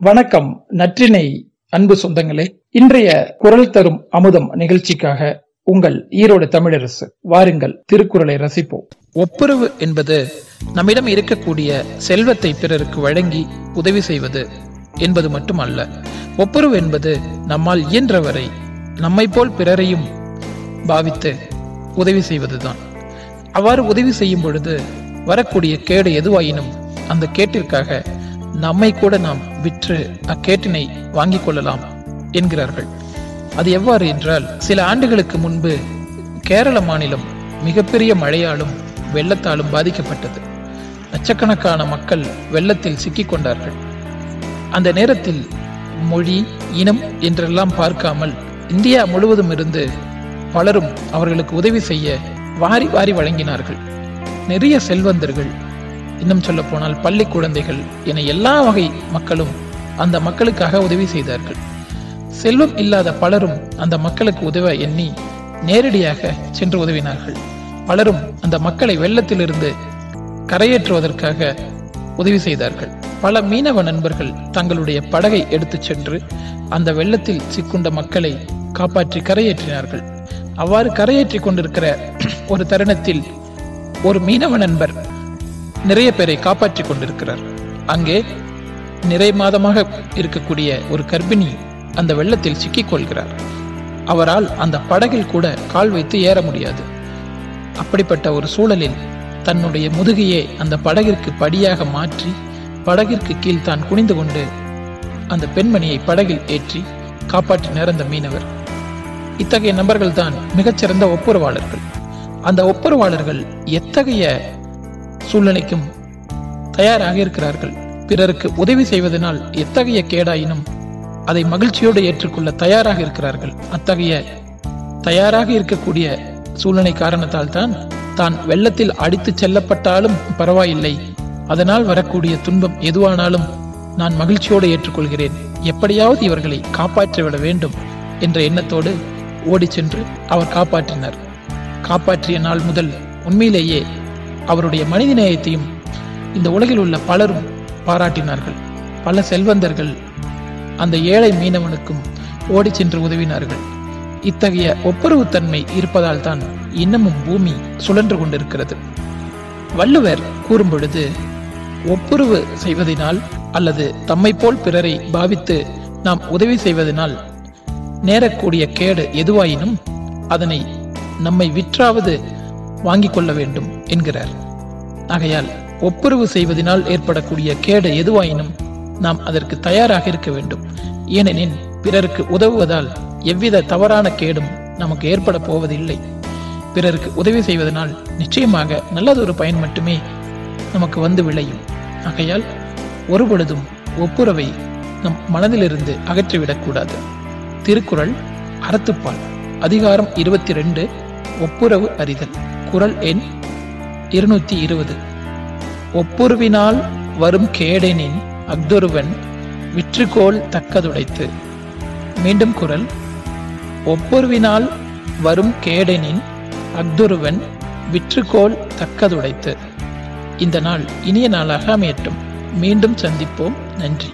வணக்கம் நற்றினை அன்பு சொந்தங்களே. இன்றைய குரல் தரும் அமுதம் நிகழ்ச்சிக்காக உங்கள் ஈரோடு தமிழரசு வாருங்கள் திருக்குறளை ரசிப்போம். ஒப்புரவு என்பது நம்மிடம் இருக்கக்கூடிய செல்வத்தை பிறருக்கு வழங்கி உதவி செய்வது என்பது மட்டுமல்ல. ஒப்புரவு என்பது நம்மால் இயன்றவரை நம்மை போல் பிறரையும் பாவித்து உதவி செய்வதுதான். அவ்வாறு உதவி செய்யும் பொழுது வரக்கூடிய கேடு எதுவாயினும் அந்த கேட்டிற்காக நம்மை கூட நாம் விற்று அக்கேட்டினை வாங்கிக் கொள்ளலாம் என்கிறார்கள். அது எவ்வாறு என்றால் சில ஆண்டுகளுக்கு முன்பு கேரள மாநிலம் மிகப்பெரிய மழையாலும் வெள்ளத்தாலும் பாதிக்கப்பட்டது. லட்சக்கணக்கான மக்கள் வெள்ளத்தில் சிக்கிக் கொண்டார்கள். அந்த நேரத்தில் மொழி இனம் என்றெல்லாம் பார்க்காமல் இந்தியா முழுவதும் இருந்து பலரும் அவர்களுக்கு உதவி செய்ய வாரி வாரி வழங்கினார்கள். நிறைய செல்வந்தர்கள் இன்னும் சொல்ல போனால் பள்ளி குழந்தைகள் என எல்லா வகை மக்களும் அந்த மக்களுக்காக உதவி செய்தார்கள். செல்வம் இல்லாத பலரும் அந்த மக்களுக்கு உதவ எண்ணி நேரடியாக சென்று உதவினார்கள். பலரும் அந்த மக்களை வெள்ளத்திலிருந்து கரையேற்றுவதற்காக உதவி செய்தார்கள். பல மீனவ நண்பர்கள் தங்களுடைய படகை எடுத்துச் சென்று அந்த வெள்ளத்தில் சிக்குண்ட மக்களை காப்பாற்றி கரையேற்றினார்கள். அவ்வாறு கரையேற்றி கொண்டிருக்கிற ஒரு தருணத்தில் ஒரு மீனவ நண்பர் நிறைய பேரை காப்பாற்றி கொண்டிருக்கிறார். அங்கே நிறை மாதமாக இருக்கக்கூடிய ஒரு கர்ப்பிணி அந்த வெள்ளத்தில் சிக்கிக் கொள்கிறார். அவரால் அந்த படகில் கூட கால் வைத்து ஏற முடியாது. அப்படிப்பட்ட ஒரு சூழலில் தன்னுடைய முதுகையே அந்த படகிற்கு படியாக மாற்றி படகிற்கு கீழ் தான் குனிந்து கொண்டு அந்த பெண்மணியை படகில் ஏற்றி காப்பாற்றினார் அந்த மீனவர். இத்தகைய நபர்கள் தான் மிகச்சிறந்த ஒப்புரவாளர்கள். அந்த ஒப்புரவாளர்கள் எத்தகைய சூழ்நிலைக்கும் தயாராக இருக்கிறார்கள். பிறருக்கு உதவி செய்வதனால் எத்தகைய கேடாயினும் அதை மகிழ்ச்சியோடு ஏற்றுக்கொள்ள தயாராக இருக்கிறார்கள். அத்தகைய தயாராக இருக்கக்கூடிய சூழ்நிலை காரணத்தால் தான் தான் வெள்ளத்தில் அடித்துச் செல்லப்பட்டாலும் பரவாயில்லை. அதனால் வரக்கூடிய துன்பம் எதுவானாலும் நான் மகிழ்ச்சியோடு ஏற்றுக்கொள்கிறேன். எப்படியாவது இவர்களை காப்பாற்றிவிட வேண்டும் என்ற எண்ணத்தோடு ஓடி சென்று அவர் காப்பாற்றினார். காப்பாற்றிய நாள் முதல் உண்மையிலேயே அவருடைய மனிதநேயத்தையும் இந்த உலகில் உள்ள பலரும் பாராட்டினார்கள். பல செல்வந்தர்கள் அந்த ஏழை மீனவனுக்கும் ஓடி சென்று உதவினார்கள். இத்தகைய ஒப்புரவுத்தன்மை இருப்பதால் தான் இன்னமும் பூமி சுழன்று கொண்டிருக்கிறது. வள்ளுவர் கூறும் பொழுது ஒப்புரவு செய்வதனால் அல்லது தம்மை போல் பிறரை பாவித்து நாம் உதவி செய்வதனால் நேரக்கூடிய கேடு எதுவாயினும் அதனை நம்மை விற்றாவது வாங்கிக் கொள்ள வேண்டும். என்கிறார். ஆகையால் ஒப்புரவு செய்வதனால் ஏற்படக்கூடிய கேடு எதுவாயினும் நாம் அதற்கு தயாராக இருக்க வேண்டும். ஏனெனில் பிறருக்கு உதவுவதால் எவ்வித தவறான கேடும் நமக்கு ஏற்பட போவதில்லை. பிறருக்கு உதவி செய்வதனால் நிச்சயமாக நல்லதொரு பயன் மட்டுமே நமக்கு வந்து விளையும். ஆகையால் ஒருபொழுதும் ஒப்புரவை நம் மனதிலிருந்து அகற்றிவிடக்கூடாது. திருக்குறள் அறத்துப்பால் அதிகாரம் இருபத்தி ரெண்டு ஒப்புரவு அறிதல். குரல் எண் இருநூத்தி இருபது. ஒப்புருவினால் வரும் கேடெனின் அக்தொருவன் விற்றுக்கோள் தக்கதுடைத்து. மீண்டும் குரல். ஒப்புருவினால் வரும் கேடெனின் அக்தொருவன் விற்றுக்கோள் தக்கதுடைத்து. இந்த நாள் இனிய நாளாக அமையட்டும். மீண்டும் சந்திப்போம். நன்றி.